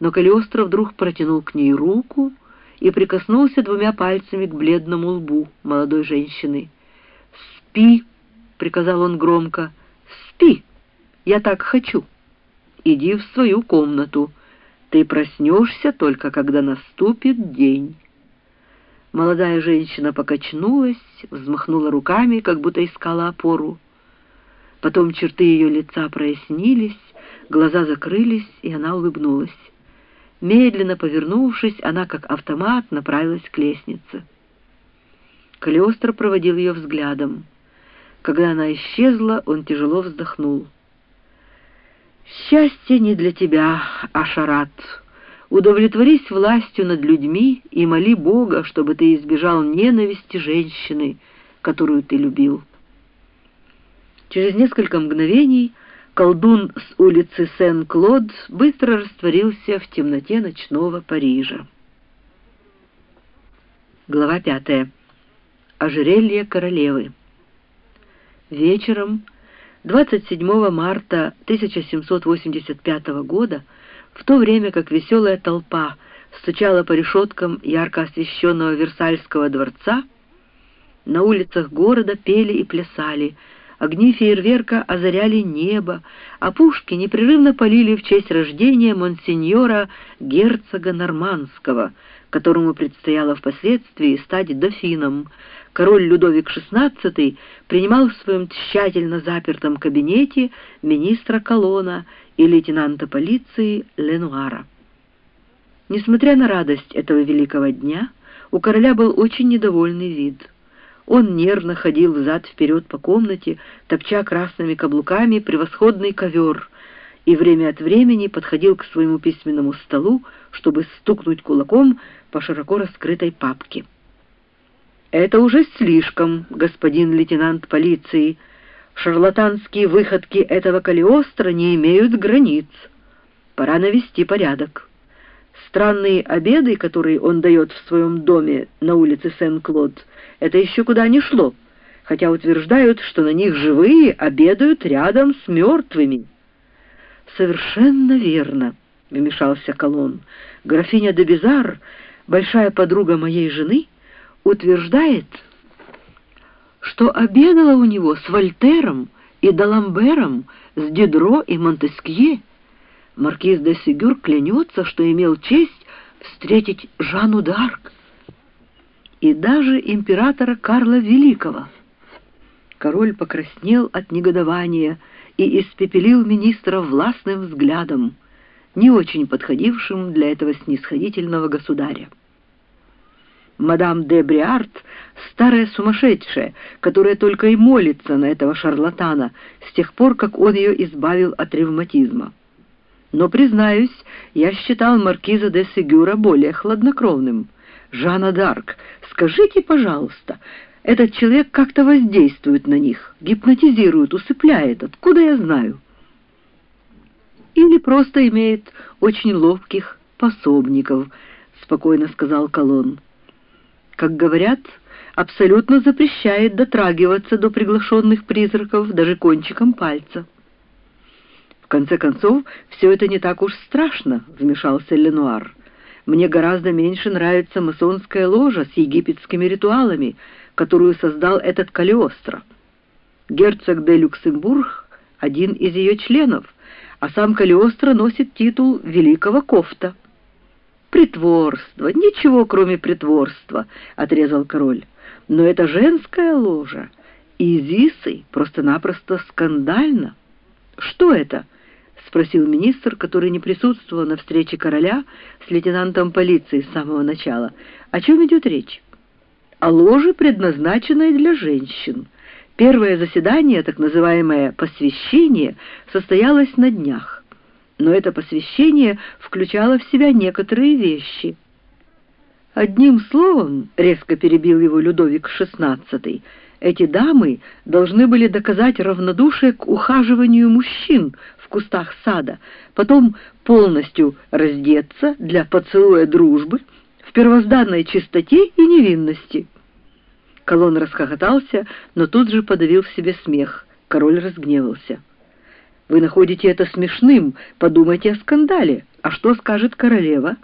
но Калиостро вдруг протянул к ней руку и прикоснулся двумя пальцами к бледному лбу молодой женщины. «Спи!» — приказал он громко. «Спи! Я так хочу! Иди в свою комнату. Ты проснешься только, когда наступит день». Молодая женщина покачнулась, взмахнула руками, как будто искала опору. Потом черты ее лица прояснились, глаза закрылись, и она улыбнулась. Медленно повернувшись, она как автомат направилась к лестнице. Калиостро проводил ее взглядом. Когда она исчезла, он тяжело вздохнул. «Счастье не для тебя, Ашарат. Удовлетворись властью над людьми и моли Бога, чтобы ты избежал ненависти женщины, которую ты любил». Через несколько мгновений колдун с улицы Сен-Клод быстро растворился в темноте ночного Парижа. Глава пятая. Ожерелье королевы. Вечером 27 марта 1785 года, в то время как веселая толпа стучала по решеткам ярко освещенного Версальского дворца, на улицах города пели и плясали – Огни фейерверка озаряли небо, а пушки непрерывно полили в честь рождения монсеньора герцога Нормандского, которому предстояло впоследствии стать дофином. Король Людовик XVI принимал в своем тщательно запертом кабинете министра Колона и лейтенанта полиции Ленуара. Несмотря на радость этого великого дня, у короля был очень недовольный вид — он нервно ходил взад-вперед по комнате, топча красными каблуками превосходный ковер, и время от времени подходил к своему письменному столу, чтобы стукнуть кулаком по широко раскрытой папке. «Это уже слишком, господин лейтенант полиции. Шарлатанские выходки этого Калиостро не имеют границ. Пора навести порядок. Странные обеды, которые он дает в своем доме на улице Сен-Клод — это еще куда ни шло, хотя утверждают, что на них живые обедают рядом с мертвыми. «Совершенно верно», — вмешался Колон. «Графиня де Безар, большая подруга моей жены, утверждает, что обедала у него с Вольтером и Даламбером, с Дидро и Монтескье. Маркиз де Сигюр клянется, что имел честь встретить Жанну д'Арк и даже императора Карла Великого. Король покраснел от негодования и испепелил министра властным взглядом, не очень подходившим для этого снисходительного государя. Мадам де Бриарт — старая сумасшедшая, которая только и молится на этого шарлатана с тех пор, как он ее избавил от ревматизма. Но, признаюсь, я считал маркиза де Сигюра более хладнокровным — Жанна Д'Арк, скажите, пожалуйста, этот человек как-то воздействует на них, гипнотизирует, усыпляет, откуда я знаю? Или просто имеет очень ловких пособников, спокойно сказал Колон. Как говорят, абсолютно запрещает дотрагиваться до приглашенных призраков даже кончиком пальца. В конце концов, все это не так уж страшно, вмешался Ленуар. Мне гораздо меньше нравится масонская ложа с египетскими ритуалами, которую создал этот Калиостро. Герцог де Люксембург — один из ее членов, а сам Калиостро носит титул великого кофта. «Притворство! Ничего, кроме притворства!» — отрезал король. «Но это женская ложа, и Изисы просто-напросто скандально. Что это?» — спросил министр, который не присутствовал на встрече короля с лейтенантом полиции с самого начала. «О чем идет речь?» «О ложе, предназначенной для женщин. Первое заседание, так называемое «посвящение», состоялось на днях. Но это посвящение включало в себя некоторые вещи». «Одним словом», — резко перебил его Людовик XVI, — эти дамы должны были доказать равнодушие к ухаживанию мужчин в кустах сада, потом полностью раздеться для поцелуя дружбы в первозданной чистоте и невинности. Колон расхохотался, но тут же подавил в себе смех. Король разгневался. «Вы находите это смешным, подумайте о скандале. А что скажет королева?»